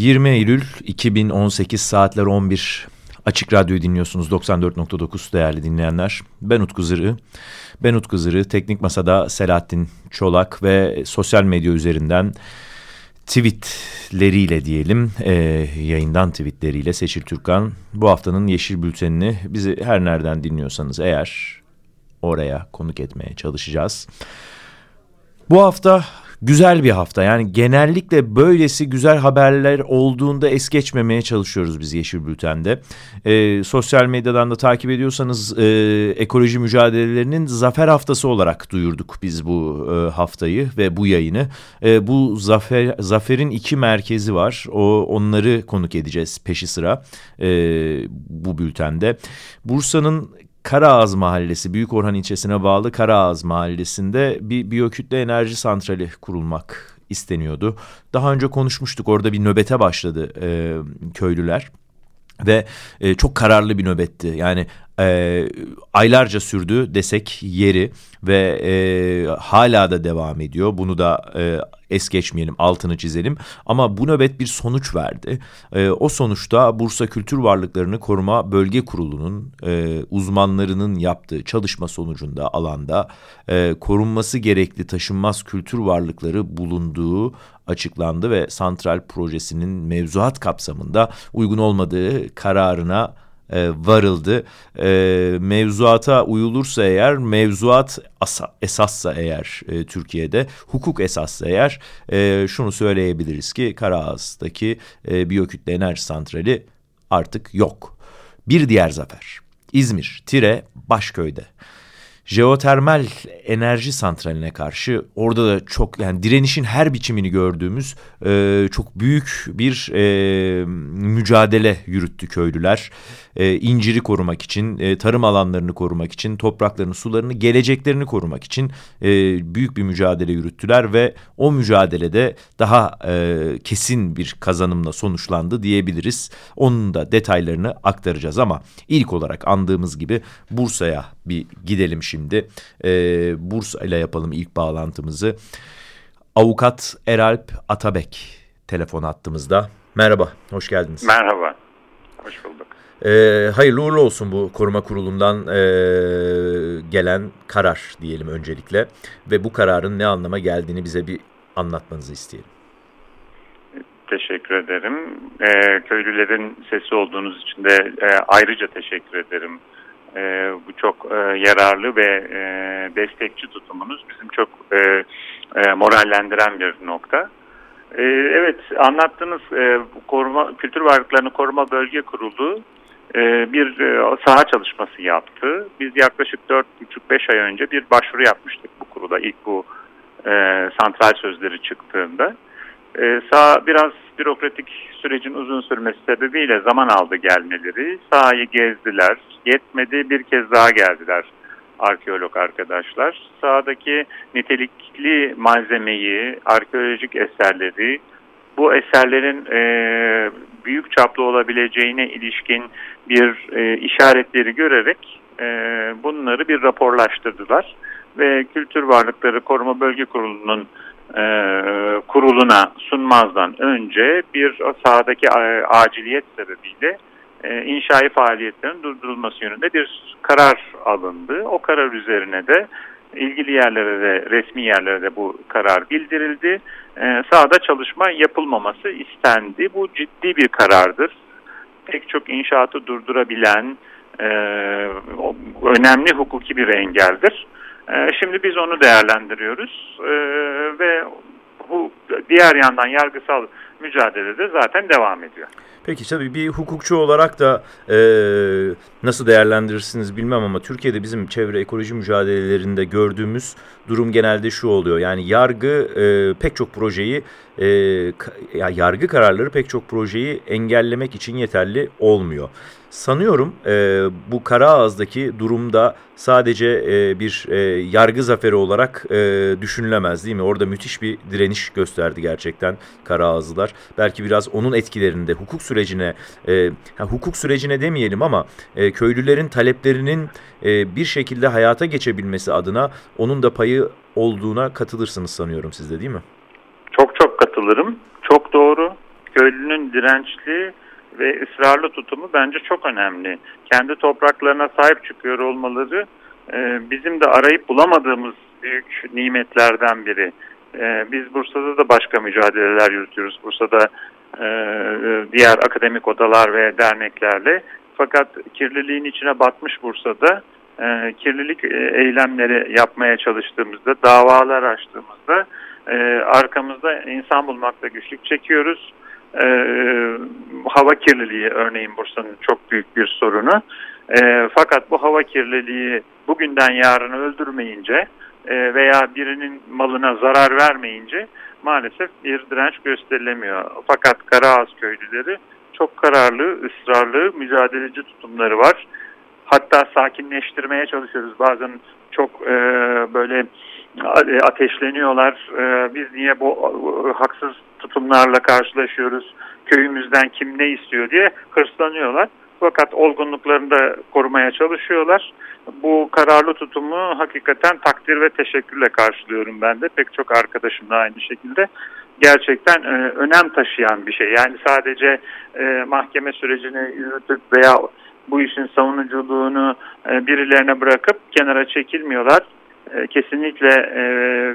20 Eylül 2018 saatler 11 Açık Radyo'yu dinliyorsunuz 94.9 değerli dinleyenler. Ben Utku Zırı. Ben Utku Zırı. Teknik Masa'da Selahattin Çolak ve sosyal medya üzerinden tweetleriyle diyelim e, yayından tweetleriyle Seçil Türkan bu haftanın Yeşil Bülteni'ni bizi her nereden dinliyorsanız eğer oraya konuk etmeye çalışacağız. Bu hafta güzel bir hafta. Yani genellikle böylesi güzel haberler olduğunda es geçmemeye çalışıyoruz biz Yeşil Bülten'de. E, sosyal medyadan da takip ediyorsanız e, ekoloji mücadelelerinin zafer haftası olarak duyurduk biz bu e, haftayı ve bu yayını. E, bu zafer zaferin iki merkezi var. O onları konuk edeceğiz peşi sıra e, bu bültende. Bursa'nın Karaağız Mahallesi, Büyük Orhan ilçesine bağlı Karaağız Mahallesi'nde bir biyokütle enerji santrali kurulmak isteniyordu. Daha önce konuşmuştuk orada bir nöbete başladı e, köylüler ve e, çok kararlı bir nöbetti. Yani e, aylarca sürdü desek yeri ve e, hala da devam ediyor. Bunu da e, es geçmeyelim, altını çizelim. Ama bu nöbet bir sonuç verdi. E, o sonuçta Bursa Kültür Varlıklarını Koruma Bölge Kurulu'nun e, uzmanlarının yaptığı çalışma sonucunda alanda e, korunması gerekli taşınmaz kültür varlıkları bulunduğu açıklandı ve santral projesinin mevzuat kapsamında uygun olmadığı kararına e, varıldı. E, mevzuata uyulursa eğer, mevzuat esassa eğer e, Türkiye'de, hukuk esassa eğer şunu söyleyebiliriz ki Karaağız'daki e, biyokütle enerji santrali artık yok. Bir diğer zafer. İzmir, Tire, Başköy'de jeotermal enerji santraline karşı orada da çok yani direnişin her biçimini gördüğümüz e, çok büyük bir e, mücadele yürüttü köylüler. E, inciri korumak için, e, tarım alanlarını korumak için, topraklarını, sularını, geleceklerini korumak için e, büyük bir mücadele yürüttüler ve o mücadelede daha e, kesin bir kazanımla sonuçlandı diyebiliriz. Onun da detaylarını aktaracağız ama ilk olarak andığımız gibi Bursa'ya bir gidelim şimdi. E, Bursa ile yapalım ilk bağlantımızı. Avukat Eralp Atabek telefon attığımızda. Merhaba, hoş geldiniz. Merhaba, hoş bulduk. E, hayırlı uğurlu olsun bu koruma kurulundan e, gelen karar diyelim öncelikle. Ve bu kararın ne anlama geldiğini bize bir anlatmanızı isteyelim. Teşekkür ederim. E, köylülerin sesi olduğunuz için de e, ayrıca teşekkür ederim. E, bu çok e, yararlı ve e, destekçi tutumunuz bizim çok e, e, morallendiren bir nokta. E, evet anlattığınız e, koruma kültür varlıklarını koruma bölge kurulu e, bir e, saha çalışması yaptı. Biz yaklaşık 4,5-5 ay önce bir başvuru yapmıştık bu kurula ilk bu e, santral sözleri çıktığında. E, sağ biraz bürokratik sürecin uzun sürmesi sebebiyle zaman aldı gelmeleri. Sahayı gezdiler. Yetmedi bir kez daha geldiler arkeolog arkadaşlar. Sahadaki nitelikli malzemeyi, arkeolojik eserleri, bu eserlerin e, büyük çaplı olabileceğine ilişkin bir e, işaretleri görerek e, bunları bir raporlaştırdılar ve Kültür Varlıkları Koruma Bölge Kurulu'nun e, kuruluna sunmazdan önce bir sahadaki e, aciliyet sebebiyle e, inşai faaliyetlerin durdurulması yönünde bir karar alındı. O karar üzerine de ilgili yerlere de resmi yerlere de bu karar bildirildi. E, sahada çalışma yapılmaması istendi. Bu ciddi bir karardır. Pek çok inşaatı durdurabilen e, önemli hukuki bir engeldir. E, şimdi biz onu değerlendiriyoruz e, ve bu diğer yandan yargısal mücadelede zaten devam ediyor. Peki tabii bir hukukçu olarak da e, nasıl değerlendirirsiniz bilmem ama Türkiye'de bizim çevre ekoloji mücadelelerinde gördüğümüz durum genelde şu oluyor. Yani yargı e, pek çok projeyi, e, ya yargı kararları pek çok projeyi engellemek için yeterli olmuyor. Sanıyorum e, bu Karaağız'daki durumda sadece e, bir e, yargı zaferi olarak e, düşünülemez değil mi? Orada müthiş bir direniş gösterdi gerçekten Karaağızlılar. Belki biraz onun etkilerinde hukuk sürecine, e, hukuk sürecine demeyelim ama e, köylülerin taleplerinin e, bir şekilde hayata geçebilmesi adına onun da payı olduğuna katılırsınız sanıyorum siz de değil mi? Çok çok katılırım. Çok doğru. Köylünün dirençli ve ısrarlı tutumu bence çok önemli. Kendi topraklarına sahip çıkıyor olmaları e, bizim de arayıp bulamadığımız büyük nimetlerden biri. E, biz Bursa'da da başka mücadeleler yürütüyoruz. Bursa'da diğer akademik odalar ve derneklerle. Fakat kirliliğin içine batmış Bursa'da e, kirlilik e, eylemleri yapmaya çalıştığımızda, davalar açtığımızda e, arkamızda insan bulmakta güçlük çekiyoruz e, hava kirliliği örneğin Bursa'nın çok büyük bir sorunu. E, fakat bu hava kirliliği bugünden yarını öldürmeyince e, veya birinin malına zarar vermeyince maalesef bir direnç gösterilemiyor. Fakat Karaağız köylüleri çok kararlı, ısrarlı, mücadeleci tutumları var. Hatta sakinleştirmeye çalışıyoruz. Bazen çok e, böyle ateşleniyorlar. E, biz niye bu e, haksız tutumlarla karşılaşıyoruz. Köyümüzden kim ne istiyor diye hırslanıyorlar. Fakat olgunluklarını da korumaya çalışıyorlar. Bu kararlı tutumu hakikaten takdir ve teşekkürle karşılıyorum ben de. Pek çok arkadaşım da aynı şekilde. Gerçekten e, önem taşıyan bir şey. Yani sadece e, mahkeme sürecini yürütüp veya bu işin savunuculuğunu e, birilerine bırakıp kenara çekilmiyorlar. E, kesinlikle e,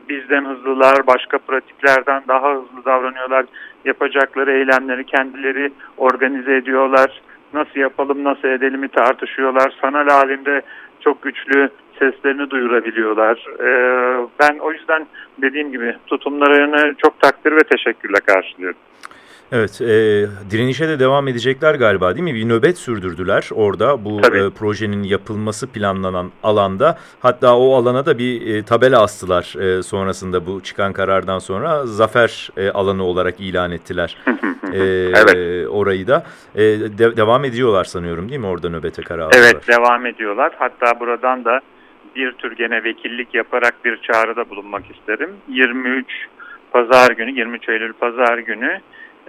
bizden hızlılar, başka pratiklerden daha hızlı davranıyorlar. Yapacakları eylemleri kendileri organize ediyorlar. Nasıl yapalım, nasıl edelimi tartışıyorlar. Sanal halinde çok güçlü seslerini duyurabiliyorlar. E, ben o yüzden dediğim gibi tutumlarını çok takdir ve teşekkürle karşılıyorum. Evet, e, direnişe de devam edecekler galiba değil mi? Bir nöbet sürdürdüler orada bu e, projenin yapılması planlanan alanda. Hatta o alana da bir e, tabela astılar e, sonrasında bu çıkan karardan sonra. Zafer e, alanı olarak ilan ettiler e, evet. orayı da. E, de, devam ediyorlar sanıyorum değil mi orada nöbete karar Evet, devam ediyorlar. Hatta buradan da bir tür gene vekillik yaparak bir çağrıda bulunmak isterim. 23 Pazar günü, 23 Eylül Pazar günü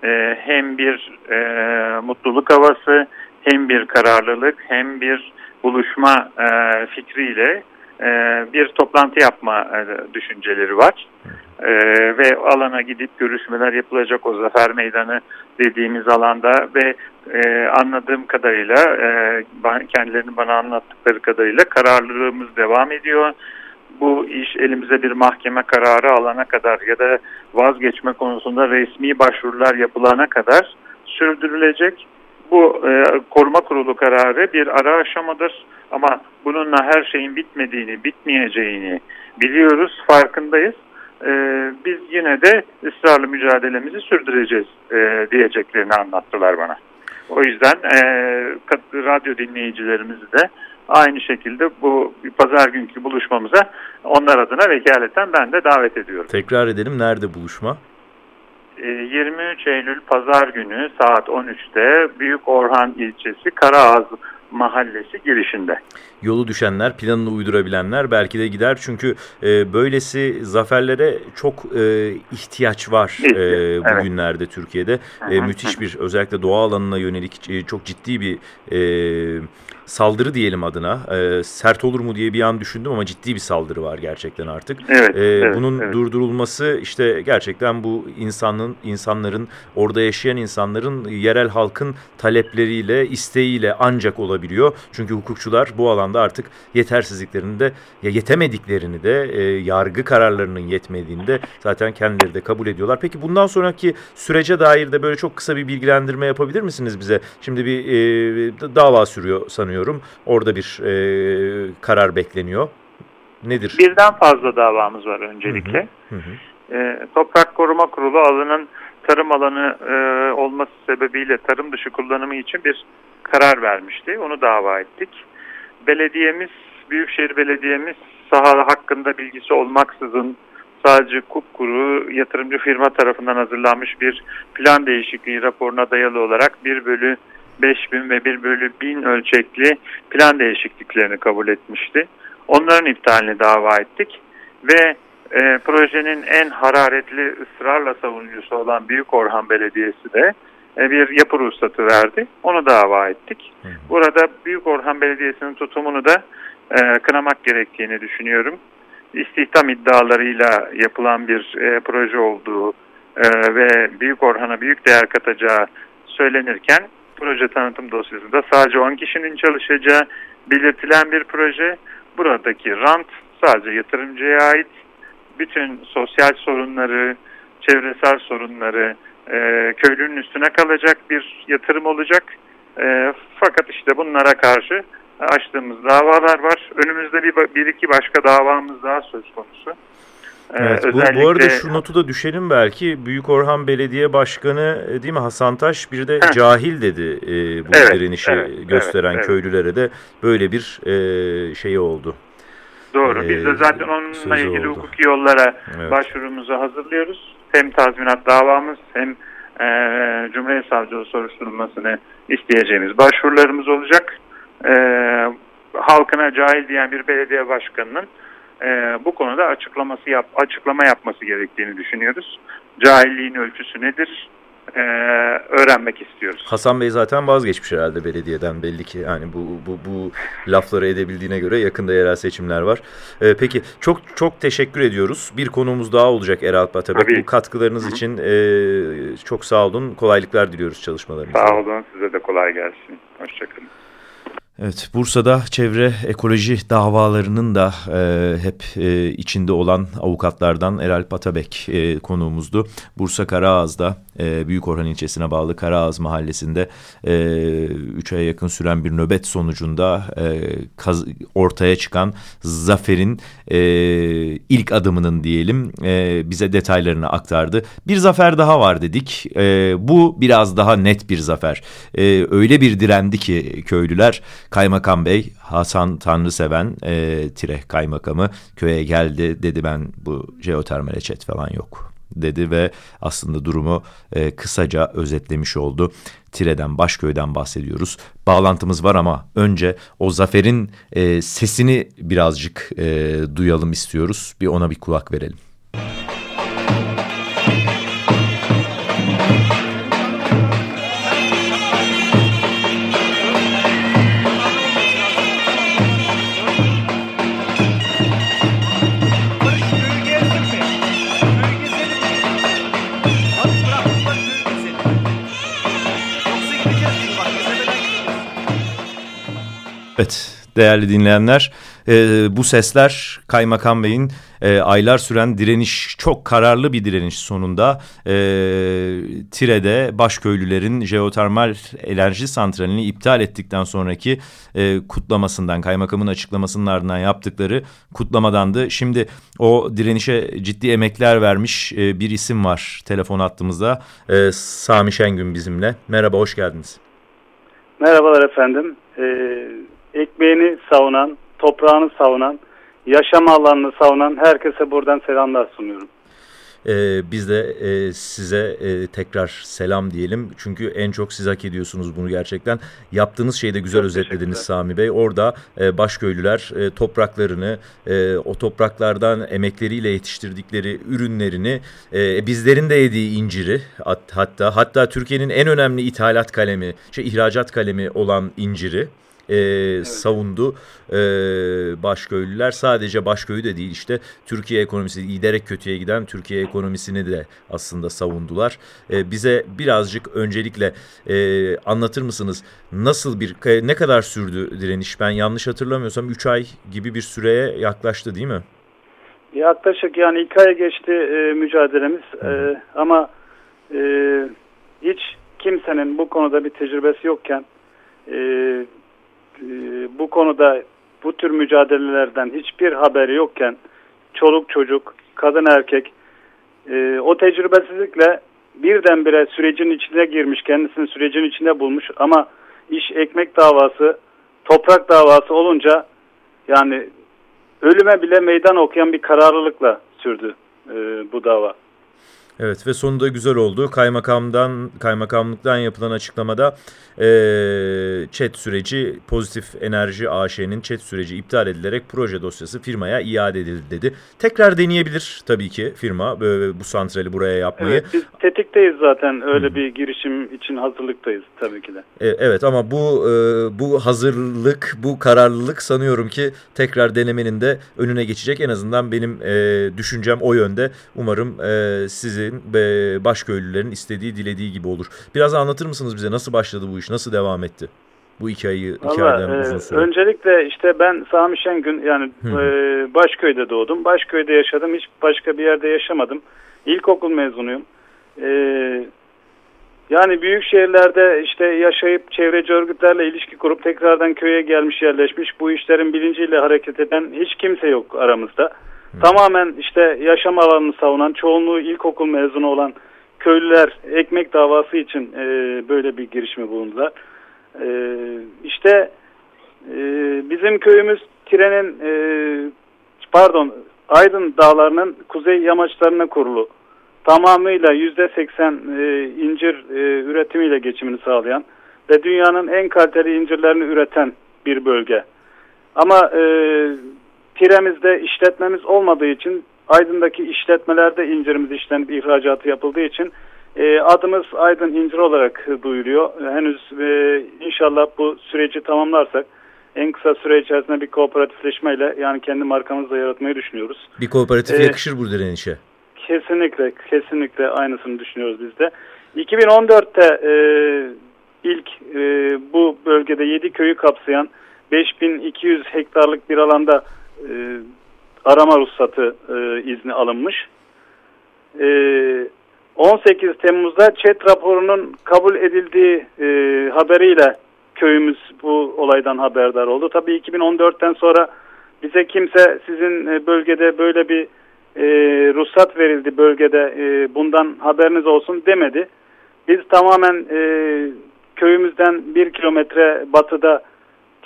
e, hem bir e, mutluluk havası hem bir kararlılık hem bir buluşma e, fikriyle e, bir toplantı yapma e, düşünceleri var. E, ve alana gidip görüşmeler yapılacak o Zafer Meydanı dediğimiz alanda ve e, anladığım kadarıyla e, kendilerinin bana anlattıkları kadarıyla kararlılığımız devam ediyor bu iş elimize bir mahkeme kararı alana kadar ya da vazgeçme konusunda resmi başvurular yapılana kadar sürdürülecek. Bu e, koruma kurulu kararı bir ara aşamadır ama bununla her şeyin bitmediğini, bitmeyeceğini biliyoruz, farkındayız. E, biz yine de ısrarlı mücadelemizi sürdüreceğiz e, diyeceklerini anlattılar bana. O yüzden e, radyo dinleyicilerimizi de aynı şekilde bu pazar günkü buluşmamıza onlar adına vekaleten ben de davet ediyorum. Tekrar edelim nerede buluşma? 23 ee, Eylül Pazar günü saat 13'te Büyük Orhan ilçesi Karaağız mahallesi girişinde. Yolu düşenler, planını uydurabilenler belki de gider. Çünkü e, böylesi zaferlere çok e, ihtiyaç var e, bugünlerde evet. Türkiye'de. E, müthiş bir özellikle doğa alanına yönelik e, çok ciddi bir e, saldırı diyelim adına. E, sert olur mu diye bir an düşündüm ama ciddi bir saldırı var gerçekten artık. Evet, e, evet, bunun evet. durdurulması işte gerçekten bu insanın insanların orada yaşayan insanların yerel halkın talepleriyle, isteğiyle ancak olabiliyor. Çünkü hukukçular bu alanda artık yetersizliklerini de ya yetemediklerini de e, yargı kararlarının yetmediğini de zaten kendileri de kabul ediyorlar. Peki bundan sonraki sürece dair de böyle çok kısa bir bilgilendirme yapabilir misiniz bize? Şimdi bir e, dava sürüyor sanıyorum sanıyorum. Orada bir e, karar bekleniyor. Nedir? Birden fazla davamız var öncelikle. Hı hı. Hı hı. E, Toprak Koruma Kurulu alının tarım alanı e, olması sebebiyle tarım dışı kullanımı için bir karar vermişti. Onu dava ettik. Belediyemiz, Büyükşehir Belediyemiz saha hakkında bilgisi olmaksızın sadece kupkuru yatırımcı firma tarafından hazırlanmış bir plan değişikliği raporuna dayalı olarak 1 bölü 5000 ve 1 bölü 1000 ölçekli plan değişikliklerini kabul etmişti. Onların iptalini dava ettik ve e, projenin en hararetli ısrarla savunucusu olan Büyük Orhan Belediyesi de e, bir yapı ruhsatı verdi. Onu dava ettik. Burada Büyük Orhan Belediyesi'nin tutumunu da e, kınamak gerektiğini düşünüyorum. İstihdam iddialarıyla yapılan bir e, proje olduğu e, ve Büyük Orhan'a büyük değer katacağı söylenirken proje tanıtım dosyasında sadece 10 kişinin çalışacağı belirtilen bir proje. Buradaki rant sadece yatırımcıya ait. Bütün sosyal sorunları, çevresel sorunları e, köylünün üstüne kalacak bir yatırım olacak. E, fakat işte bunlara karşı açtığımız davalar var. Önümüzde bir, bir iki başka davamız daha söz konusu. Ee, evet, bu, özellikle... bu arada şu notu da düşelim belki. Büyük Orhan Belediye Başkanı e, değil mi Hasan Taş bir de Heh. cahil dedi e, bu evet, direnişi evet, gösteren evet, köylülere de böyle bir e, şey oldu. Doğru. Ee, Biz de zaten onunla ilgili oldu. hukuki yollara evet. başvurumuzu hazırlıyoruz. Hem tazminat davamız hem e, Cumhuriyet Savcılığı soruşturulmasını isteyeceğimiz başvurularımız olacak. E, halkına cahil diyen bir belediye başkanının e, bu konuda açıklaması yap, açıklama yapması gerektiğini düşünüyoruz. Cahilliğin ölçüsü nedir? e, öğrenmek istiyoruz. Hasan Bey zaten vazgeçmiş herhalde belediyeden belli ki yani bu bu bu lafları edebildiğine göre yakında yerel seçimler var. E, peki çok çok teşekkür ediyoruz. Bir konuğumuz daha olacak Eral Patabek. Bu katkılarınız Hı -hı. için e, çok sağ olun. Kolaylıklar diliyoruz çalışmalarınızda. Sağ olun. Size de kolay gelsin. Hoşçakalın. Evet, Bursa'da çevre ekoloji davalarının da e, hep e, içinde olan avukatlardan Eral Patabek e, konuğumuzdu. Bursa Karaağız'da e, Büyük Orhan ilçesine bağlı Karaağız mahallesinde 3 e, aya yakın süren bir nöbet sonucunda e, kaz, ortaya çıkan zaferin e, ilk adımının diyelim e, bize detaylarını aktardı. Bir zafer daha var dedik. E, bu biraz daha net bir zafer. E, öyle bir direndi ki köylüler Kaymakam Bey Hasan Tanrıseven e, tire kaymakamı köye geldi dedi ben bu jeotermal çet falan yok dedi ve aslında durumu e, kısaca özetlemiş oldu. Tire'den, Başköy'den bahsediyoruz. Bağlantımız var ama önce o zaferin e, sesini birazcık e, duyalım istiyoruz. Bir ona bir kulak verelim. Değerli dinleyenler e, bu sesler Kaymakam Bey'in e, aylar süren direniş çok kararlı bir direniş sonunda e, Tire'de başköylülerin jeotermal enerji santralini iptal ettikten sonraki e, kutlamasından kaymakamın açıklamasının ardından yaptıkları kutlamadandı. Şimdi o direnişe ciddi emekler vermiş e, bir isim var telefon attığımızda e, Sami Şengün bizimle. Merhaba hoş geldiniz. Merhabalar efendim. Ee, ekmeğini savunan, toprağını savunan, yaşam alanını savunan herkese buradan selamlar sunuyorum. Ee, biz de e, size e, tekrar selam diyelim. Çünkü en çok siz hak ediyorsunuz bunu gerçekten. Yaptığınız şeyi de güzel çok özetlediniz Sami Bey. Orada e, başköylüler e, topraklarını, e, o topraklardan emekleriyle yetiştirdikleri ürünlerini, e, bizlerin de yediği inciri hatta hatta Türkiye'nin en önemli ithalat kalemi, şey ihracat kalemi olan inciri e, evet. savundu e, başköylüler. Sadece başköyü de değil işte Türkiye ekonomisi giderek kötüye giden Türkiye ekonomisini de aslında savundular. E, bize birazcık öncelikle e, anlatır mısınız nasıl bir ne kadar sürdü direniş? Ben yanlış hatırlamıyorsam 3 ay gibi bir süreye yaklaştı değil mi? Yaklaşık yani iki aya geçti e, mücadelemiz e, ama e, hiç kimsenin bu konuda bir tecrübesi yokken e, bu konuda bu tür mücadelelerden hiçbir haberi yokken çoluk çocuk, kadın erkek e, o tecrübesizlikle birdenbire sürecin içine girmiş, kendisini sürecin içinde bulmuş ama iş ekmek davası, toprak davası olunca yani ölüme bile meydan okuyan bir kararlılıkla sürdü e, bu dava. Evet ve sonunda güzel oldu. Kaymakamdan kaymakamlıktan yapılan açıklamada e, chat süreci pozitif enerji AŞ'nin chat süreci iptal edilerek proje dosyası firmaya iade edildi dedi. Tekrar deneyebilir tabii ki firma böyle bu santrali buraya yapmayı. Evet biz tetikteyiz zaten öyle bir girişim için hazırlıktayız tabii ki de. E, evet ama bu e, bu hazırlık bu kararlılık sanıyorum ki tekrar denemenin de önüne geçecek. En azından benim e, düşüncem o yönde. Umarım e, sizi ve başköylülerin istediği, dilediği gibi olur. Biraz anlatır mısınız bize nasıl başladı bu iş, nasıl devam etti? Bu iki Vallahi, aydan uzun süre. E, öncelikle işte ben Sami Şengün yani e, Başköy'de doğdum. Başköy'de yaşadım. Hiç başka bir yerde yaşamadım. İlkokul mezunuyum. E, yani büyük şehirlerde işte yaşayıp çevreci örgütlerle ilişki kurup tekrardan köye gelmiş yerleşmiş bu işlerin bilinciyle hareket eden hiç kimse yok aramızda. Tamamen işte yaşam alanını savunan çoğunluğu ilkokul mezunu olan köylüler ekmek davası için e, böyle bir girişimi bulundular. E, işte e, bizim köyümüz Tire'nin e, pardon Aydın dağlarının kuzey yamaçlarına kurulu. Tamamıyla yüzde seksen e, incir e, üretimiyle geçimini sağlayan ve dünyanın en kaliteli incirlerini üreten bir bölge. Ama e, Tire'mizde işletmemiz olmadığı için Aydın'daki işletmelerde incirimiz işlenip ihracatı yapıldığı için e, adımız Aydın İncir olarak duyuluyor. Henüz e, inşallah bu süreci tamamlarsak en kısa süre içerisinde bir kooperatifleşmeyle yani kendi markamızı da yaratmayı düşünüyoruz. Bir kooperatif e, yakışır bu diren işe. Kesinlikle, kesinlikle aynısını düşünüyoruz biz de. 2014'te e, ilk e, bu bölgede 7 köyü kapsayan 5200 hektarlık bir alanda e, arama ruhsatı e, izni alınmış. E, 18 Temmuz'da ÇED raporunun kabul edildiği e, haberiyle köyümüz bu olaydan haberdar oldu. Tabii 2014'ten sonra bize kimse sizin e, bölgede böyle bir e, ruhsat verildi bölgede e, bundan haberiniz olsun demedi. Biz tamamen e, köyümüzden bir kilometre batıda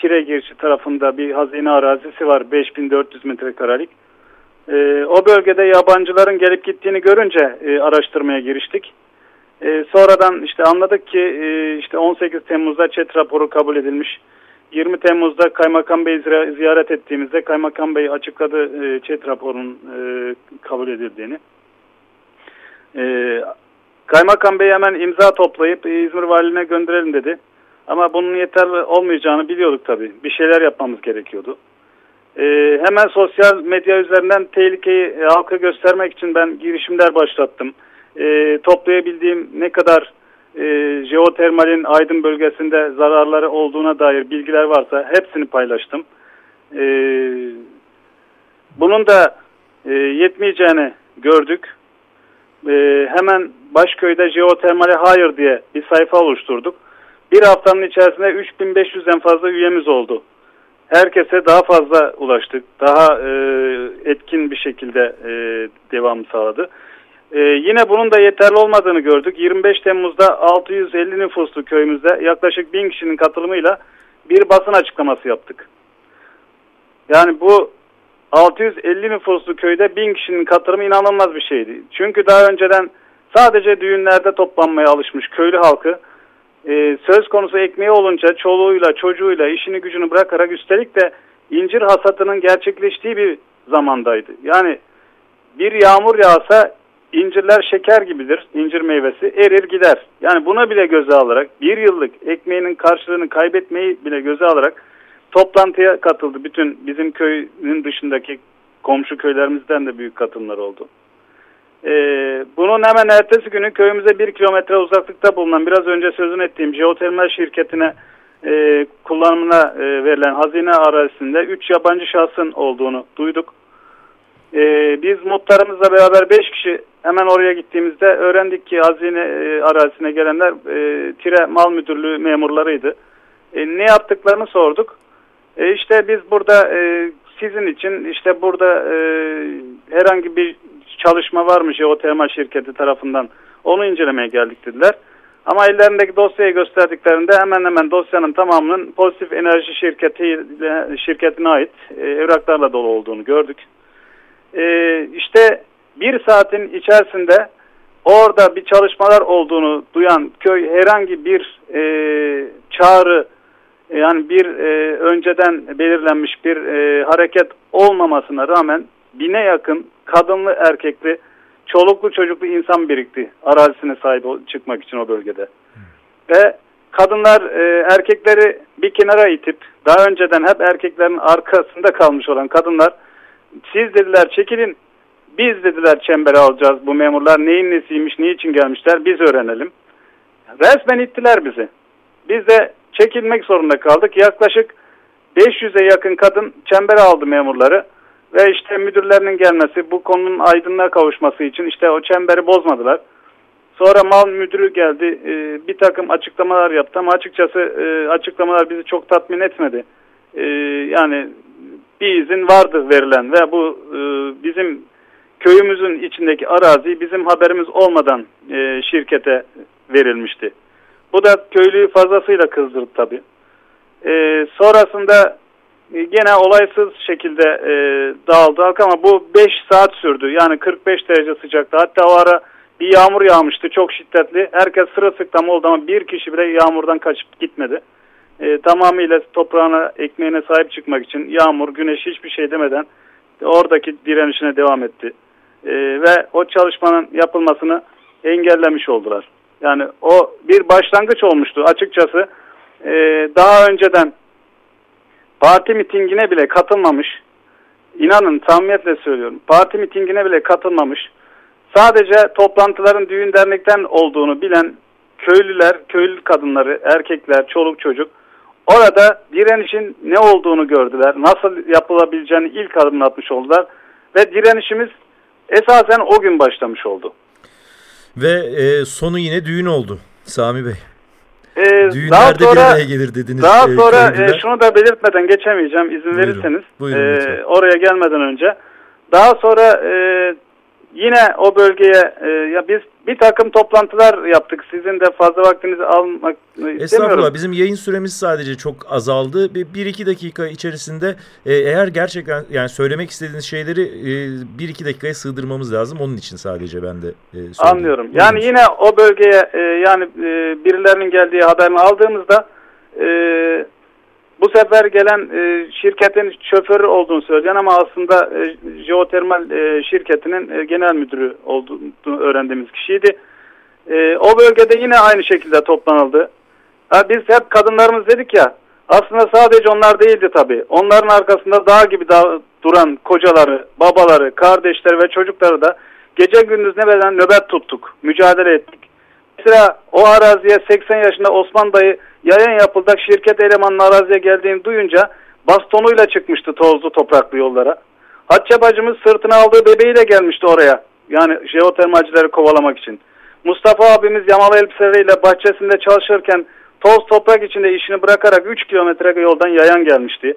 Tire girişi tarafında bir hazine arazisi var 5400 metrekarelik. E, o bölgede yabancıların gelip gittiğini görünce e, araştırmaya giriştik. E, sonradan işte anladık ki e, işte 18 Temmuz'da çet raporu kabul edilmiş. 20 Temmuz'da Kaymakam Bey ziyaret ettiğimizde Kaymakam Bey açıkladı e, çet raporunun e, kabul edildiğini. E, Kaymakam Bey hemen imza toplayıp İzmir Valiliğine gönderelim dedi. Ama bunun yeterli olmayacağını biliyorduk tabii. Bir şeyler yapmamız gerekiyordu. E, hemen sosyal medya üzerinden tehlikeyi e, halka göstermek için ben girişimler başlattım. E, toplayabildiğim ne kadar e, jeotermalin Aydın bölgesinde zararları olduğuna dair bilgiler varsa hepsini paylaştım. E, bunun da e, yetmeyeceğini gördük. E, hemen Başköy'de jeotermale hayır diye bir sayfa oluşturduk. Bir haftanın içerisinde 3500'den fazla üyemiz oldu. Herkese daha fazla ulaştık. Daha e, etkin bir şekilde e, devam sağladı. Ee, yine bunun da yeterli olmadığını gördük. 25 Temmuz'da 650 nüfuslu köyümüzde yaklaşık 1000 kişinin katılımıyla bir basın açıklaması yaptık. Yani bu 650 nüfuslu köyde 1000 kişinin katılımı inanılmaz bir şeydi. Çünkü daha önceden sadece düğünlerde toplanmaya alışmış köylü halkı e, söz konusu ekmeği olunca çoluğuyla çocuğuyla işini gücünü bırakarak üstelik de incir hasatının gerçekleştiği bir zamandaydı. Yani bir yağmur yağsa İncirler şeker gibidir. İncir meyvesi erir gider. Yani buna bile göze alarak bir yıllık ekmeğinin karşılığını kaybetmeyi bile göze alarak toplantıya katıldı. Bütün bizim köyün dışındaki komşu köylerimizden de büyük katılımlar oldu. Ee, bunun hemen ertesi günü köyümüze bir kilometre uzaklıkta bulunan biraz önce sözünü ettiğim jeotermal şirketine e, kullanımına e, verilen hazine arazisinde 3 yabancı şahsın olduğunu duyduk. Ee, biz muhtarımızla beraber 5 kişi hemen oraya gittiğimizde öğrendik ki hazine e, arazisine gelenler e, Tire Mal Müdürlüğü memurlarıydı. E, ne yaptıklarını sorduk. E, işte biz burada e, sizin için işte burada e, herhangi bir çalışma var mı jeotermal şirketi tarafından Onu incelemeye geldik dediler. Ama ellerindeki dosyayı gösterdiklerinde hemen hemen dosyanın tamamının pozitif enerji şirketi şirketine ait e, evraklarla dolu olduğunu gördük. E, işte bir saatin içerisinde orada bir çalışmalar olduğunu duyan köy herhangi bir e, çağrı yani bir e, önceden belirlenmiş bir e, hareket olmamasına rağmen bine yakın kadınlı erkekli çoluklu çocuklu insan birikti arazisine sahip çıkmak için o bölgede. Ve kadınlar e, erkekleri bir kenara itip daha önceden hep erkeklerin arkasında kalmış olan kadınlar siz dediler çekilin biz dediler çembere alacağız bu memurlar neyin nesiymiş niçin gelmişler biz öğrenelim. Resmen ittiler bizi. Biz de çekilmek zorunda kaldık. Yaklaşık 500'e yakın kadın çembere aldı memurları. Ve işte müdürlerinin gelmesi, bu konunun aydınlığa kavuşması için işte o çemberi bozmadılar. Sonra mal müdürü geldi, e, bir takım açıklamalar yaptı ama açıkçası e, açıklamalar bizi çok tatmin etmedi. E, yani bir izin vardı verilen ve bu e, bizim köyümüzün içindeki arazi bizim haberimiz olmadan e, şirkete verilmişti. Bu da köylüyü fazlasıyla kızdırdı tabii. E, sonrasında gene olaysız şekilde e, dağıldı ama bu 5 saat sürdü. Yani 45 derece sıcakta. Hatta o ara bir yağmur yağmıştı çok şiddetli. Herkes sırılsıklam oldu ama bir kişi bile yağmurdan kaçıp gitmedi. E, tamamıyla toprağına, ekmeğine sahip çıkmak için yağmur, güneş hiçbir şey demeden oradaki direnişine devam etti. E, ve o çalışmanın yapılmasını engellemiş oldular. Yani o bir başlangıç olmuştu açıkçası. E, daha önceden parti mitingine bile katılmamış, inanın samimiyetle söylüyorum, parti mitingine bile katılmamış, sadece toplantıların düğün dernekten olduğunu bilen köylüler, köylü kadınları, erkekler, çoluk çocuk orada direnişin ne olduğunu gördüler, nasıl yapılabileceğini ilk adımını atmış oldular ve direnişimiz esasen o gün başlamış oldu. Ve e, sonu yine düğün oldu Sami Bey. Ee, Düğünlerde daha sonra, bir gelir dediniz. Daha e, sonra e, şunu da belirtmeden geçemeyeceğim izin buyurun, verirseniz. Buyurun, e, oraya gelmeden önce. Daha sonra e, yine o bölgeye e, ya biz bir takım toplantılar yaptık. Sizin de fazla vaktinizi almak istemiyorum. Estağfurullah bizim yayın süremiz sadece çok azaldı. Bir, bir iki dakika içerisinde e, eğer gerçekten yani söylemek istediğiniz şeyleri e, bir iki dakikaya sığdırmamız lazım. Onun için sadece ben de e, Anlıyorum. Yani Buyurun. yine o bölgeye e, yani e, birilerinin geldiği haberini aldığımızda e, bu sefer gelen e, şirketin şoförü olduğunu söyleyen ama aslında e, jeotermal e, şirketinin e, genel müdürü olduğunu öğrendiğimiz kişiydi. E, o bölgede yine aynı şekilde toplanıldı. Ha, biz hep kadınlarımız dedik ya aslında sadece onlar değildi tabii. Onların arkasında dağ gibi dağ, duran kocaları, babaları, kardeşleri ve çocukları da gece gündüz nöbet, nöbet tuttuk, mücadele ettik. Mesela o araziye 80 yaşında Osman dayı yayın yapıldık şirket elemanının araziye geldiğini duyunca bastonuyla çıkmıştı tozlu topraklı yollara. Hatice bacımız sırtına aldığı bebeğiyle gelmişti oraya. Yani jeotermalcileri kovalamak için. Mustafa abimiz yamalı elbiseleriyle bahçesinde çalışırken toz toprak içinde işini bırakarak 3 kilometre yoldan yayan gelmişti.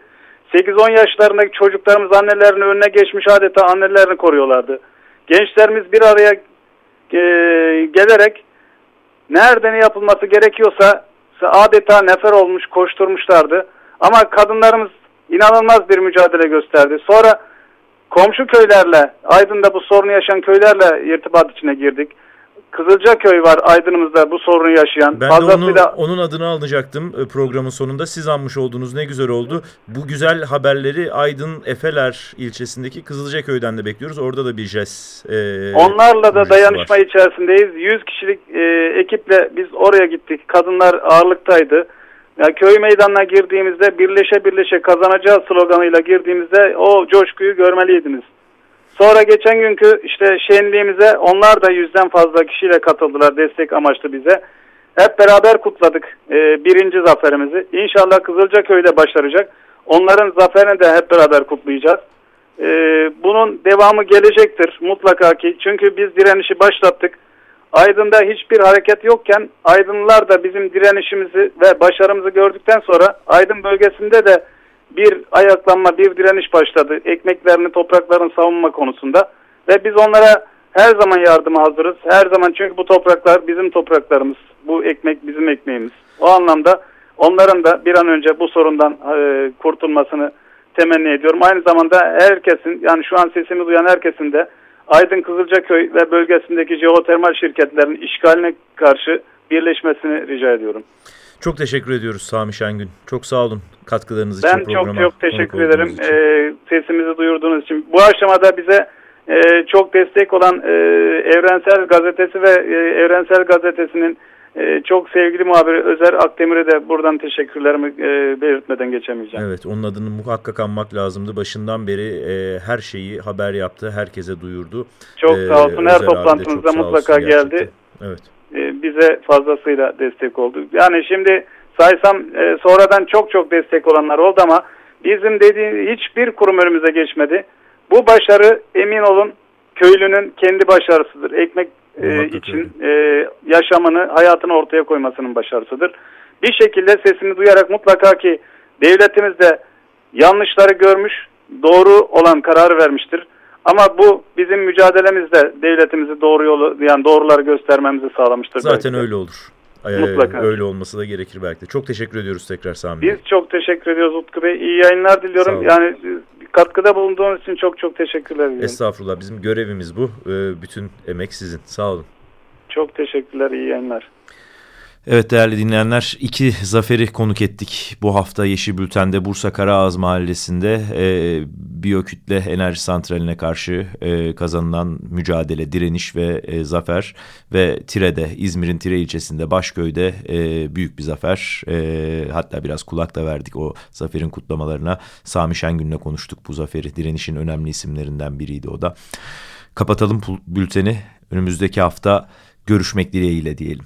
8-10 yaşlarındaki çocuklarımız annelerinin önüne geçmiş adeta annelerini koruyorlardı. Gençlerimiz bir araya e, gelerek nerede ne yapılması gerekiyorsa adeta nefer olmuş koşturmuşlardı. Ama kadınlarımız inanılmaz bir mücadele gösterdi. Sonra komşu köylerle, Aydın'da bu sorunu yaşayan köylerle irtibat içine girdik. Kızılca köy var Aydın'ımızda bu sorunu yaşayan. Ben Fazlasıyla... de onun, onun adını alacaktım e, programın sonunda. Siz anmış oldunuz ne güzel oldu. Bu güzel haberleri Aydın Efeler ilçesindeki Kızılca köyden de bekliyoruz. Orada da bir jest. E, Onlarla da dayanışma var. içerisindeyiz. 100 kişilik e, ekiple biz oraya gittik. Kadınlar ağırlıktaydı. Ya köy meydanına girdiğimizde birleşe birleşe kazanacağız sloganıyla girdiğimizde o coşkuyu görmeliydiniz. Sonra geçen günkü işte şenliğimize onlar da yüzden fazla kişiyle katıldılar destek amaçlı bize. Hep beraber kutladık e, birinci zaferimizi. İnşallah Kızılcaköy'de başaracak. Onların zaferini de hep beraber kutlayacağız. E, bunun devamı gelecektir mutlaka ki. Çünkü biz direnişi başlattık. Aydın'da hiçbir hareket yokken Aydınlılar da bizim direnişimizi ve başarımızı gördükten sonra Aydın bölgesinde de bir ayaklanma, bir direniş başladı. Ekmeklerini, topraklarını savunma konusunda. Ve biz onlara her zaman yardıma hazırız. Her zaman çünkü bu topraklar bizim topraklarımız. Bu ekmek bizim ekmeğimiz. O anlamda onların da bir an önce bu sorundan e, kurtulmasını temenni ediyorum. Aynı zamanda herkesin yani şu an sesimi duyan herkesin de Aydın Kızılcaköy ve bölgesindeki jeotermal şirketlerin işgaline karşı birleşmesini rica ediyorum. Çok teşekkür ediyoruz Sami Şengün. Çok sağ olun katkılarınız ben için programa. Ben çok çok teşekkür ederim için. ee, sesimizi duyurduğunuz için. Bu aşamada bize e, çok destek olan e, Evrensel Gazetesi ve e, Evrensel Gazetesi'nin e, çok sevgili muhabiri Özer Akdemir'e de buradan teşekkürlerimi e, belirtmeden geçemeyeceğim. Evet onun adını muhakkak anmak lazımdı. Başından beri e, her şeyi haber yaptı, herkese duyurdu. Çok Ee, sağ olsun. Her Özer sağ mutlaka olsun geldi. gerçekten. Evet. E, bize fazlasıyla destek oldu. Yani şimdi saysam e, sonradan çok çok destek olanlar oldu ama bizim dediği hiçbir kurum önümüze geçmedi. Bu başarı emin olun köylünün kendi başarısıdır. Ekmek e, için e, yaşamını, hayatını ortaya koymasının başarısıdır. Bir şekilde sesini duyarak mutlaka ki devletimiz de yanlışları görmüş, doğru olan kararı vermiştir. Ama bu bizim mücadelemizde devletimizi doğru yolu yani doğruları göstermemizi sağlamıştır. Zaten belki. öyle olur. Mutlaka. Ee, öyle olması da gerekir belki de. Çok teşekkür ediyoruz tekrar Sami Bey. Biz çok teşekkür ediyoruz Utku Bey. İyi yayınlar diliyorum. Yani e, katkıda bulunduğunuz için çok çok teşekkürler diliyorum. Estağfurullah bizim görevimiz bu. Ee, bütün emek sizin. Sağ olun. Çok teşekkürler. İyi yayınlar. Evet değerli dinleyenler iki zaferi konuk ettik bu hafta Yeşil Bülten'de Bursa Karaağız Mahallesi'nde. E, biyokütle enerji santraline karşı e, kazanılan mücadele, direniş ve e, zafer ve Tire'de İzmir'in Tire ilçesinde Başköy'de e, büyük bir zafer. E, hatta biraz kulak da verdik o zaferin kutlamalarına. Sami Şengün'le konuştuk bu zaferi direnişin önemli isimlerinden biriydi o da. Kapatalım bülteni. Önümüzdeki hafta görüşmek dileğiyle diyelim.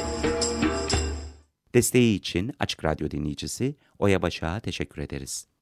Desteği için Açık Radyo dinleyicisi Oya Başak'a teşekkür ederiz.